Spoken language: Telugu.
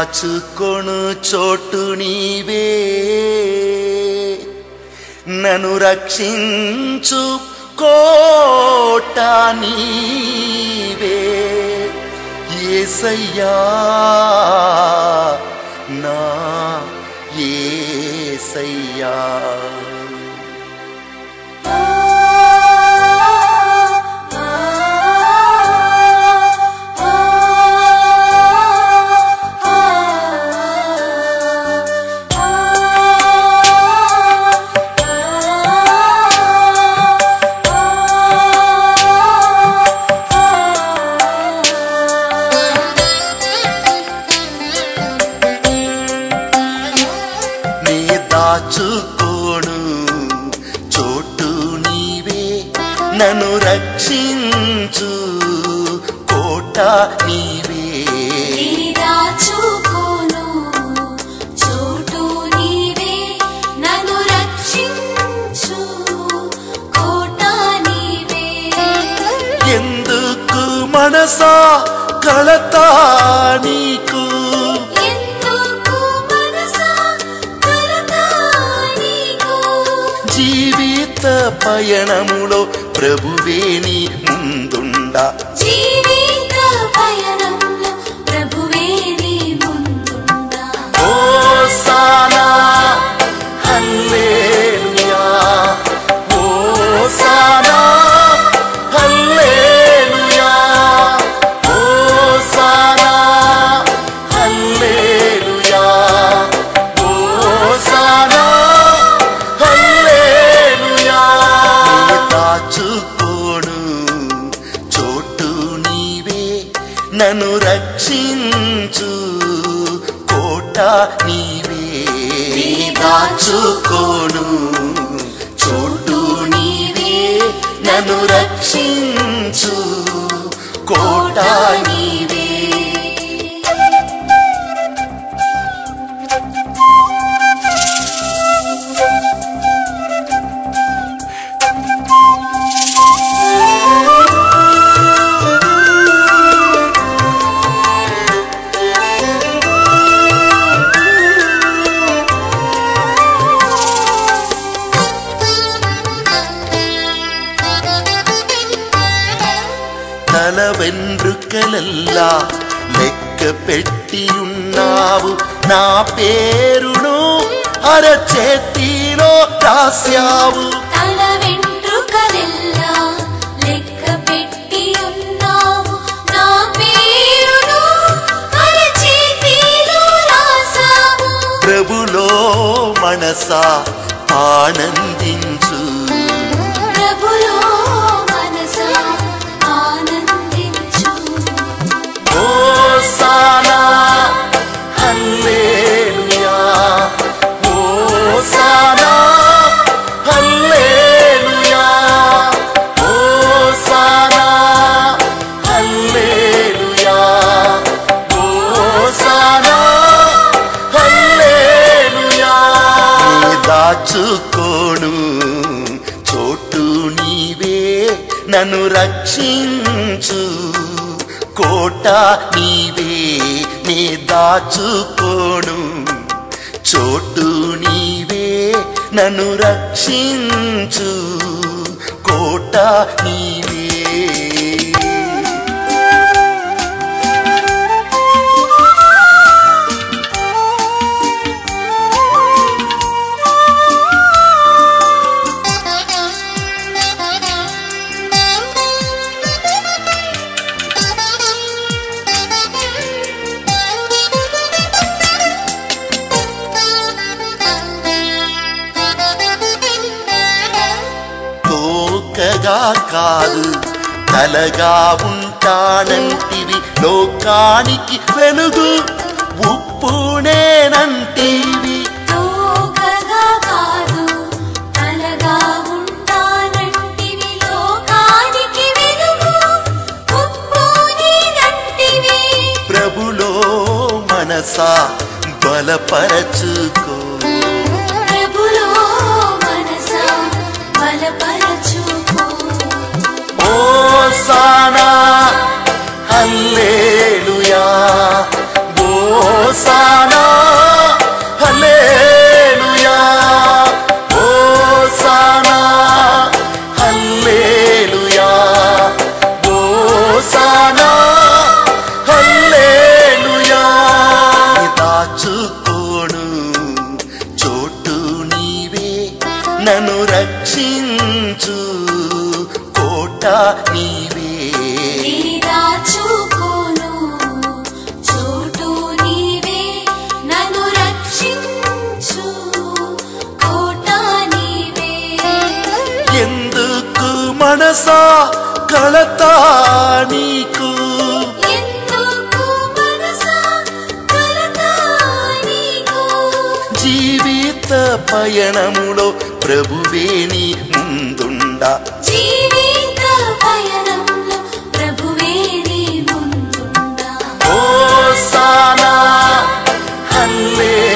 దాచుకొను చోటు నీవే. నన్ను రక్షించు కోట నీవే. ఏసయ్యా నా ఏసయ్యా. దాచుకోను చోటు నీవే నన్ను రక్షించు. కోట నీవే. దాచుకోను చోటు నీవే నన్ను రక్షించు. కోట నీవే. ఎందుకు మనసా కలత నీకు? జీవిత పయనములో ప్రభువే ముందుండా. నన్ను రక్షించు. కోట నీవే దాచుకోను. చోటు నీవే నన్ను రక్షించు. కోట నీవే వెండ్రుకలల్లా లెక్క పెట్టి ఉన్నావు నా పేరును అరచేతిలో రాశావు తల వెంట్రుకలెల్లా లెక్క పెట్టి ఉన్నావు నా పేరును అరచేతిలో రాసావు ప్రభులో మనసా ఆనందించు మార్చుకోను చోటు నీవే నన్ను రక్షించు. కోట నీవే నీ దాచుకోను. చోటు నీవే నన్ను రక్షించు. కోట నీవే కాదు. తలగా ఉంటానంటివి లోకానికి వెలుగు ఉప్పు నీదంటివి ప్రభులో మనసా బలపరచుకో. sun. ఎందుకు మనసా కళతా నీకు? జీవిత పయణములో ప్రభువేణి ముందుండా. జీవిత పయణములో ప్రభువేణి ఓ సానా హల్లే